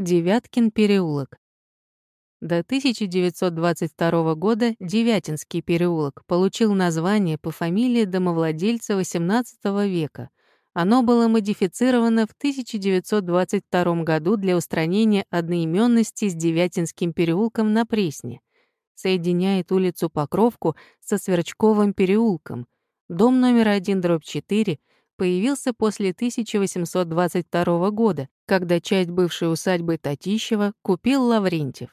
Девяткин переулок. До 1922 года Девятинский переулок получил название по фамилии домовладельца XVIII века. Оно было модифицировано в 1922 году для устранения одноименности с Девятинским переулком на Пресне. Соединяет улицу Покровку со Сверчковым переулком. Дом номер 1, дробь 4 появился после 1822 года, когда часть бывшей усадьбы Татищева купил Лаврентьев.